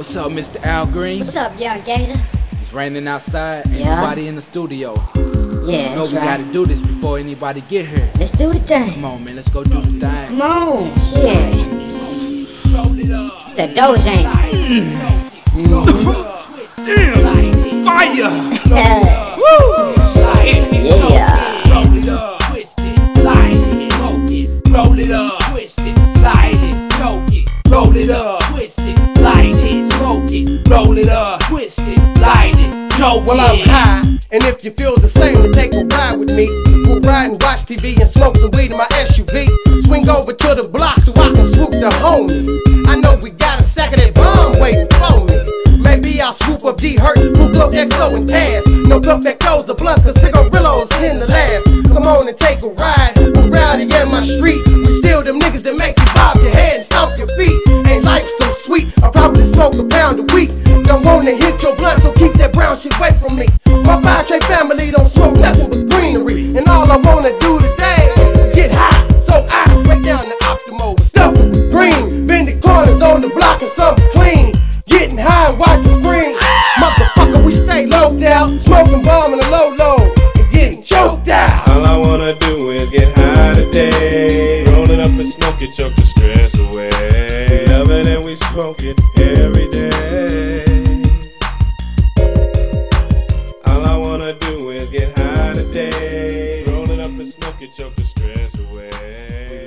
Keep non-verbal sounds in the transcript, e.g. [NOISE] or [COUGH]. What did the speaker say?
What's up, Mr. Al Green? What's up, Young Gator? It's raining outside. Ain't Yeah. nobody in the studio. Yeah, You know we right. gotta do this before anybody get here. Let's do the thing. Come on, man. Let's go do the thing. Come on, shit. It's that Dojang. Fire! [LAUGHS] Yeah. yeah. It. Up, twist it, light it, choke Well, I'm high, and if you feel the same, then take a ride with me. We'll ride and watch TV and smoke some weed in my SUV. Swing over to the block so I can swoop the homie. I know we got a sack of that bomb waiting for me. Maybe I'll swoop up D Hurt, Google XO and Taz. No perfectos or blunts, cause cigarillos tend to last. Come on and take a ride. We're rowdy in my street. We still them niggas that make you bob your head and stomp your feet. Ain't life so sweet? I probably smoke a pound a week. Don't wanna hit your blunt, so keep that brown shit away from me. My five trey family don't smoke nothing but greenery. And all I wanna do today is get high. So I break down the optimal stuff with green. The corners on the block and something clean. Getting high and watch the screen. Motherfucker, we stay low down. Smoking bomb in a low low. And getting choked out. All I wanna do is get high today. Roll it up and smoke it, choke the stress away. Love it and we smoke it every smoke it, choke the stress away.